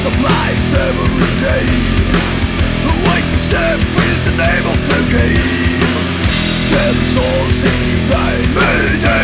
supplies every day. The white step is the name of the game. Devil's in he died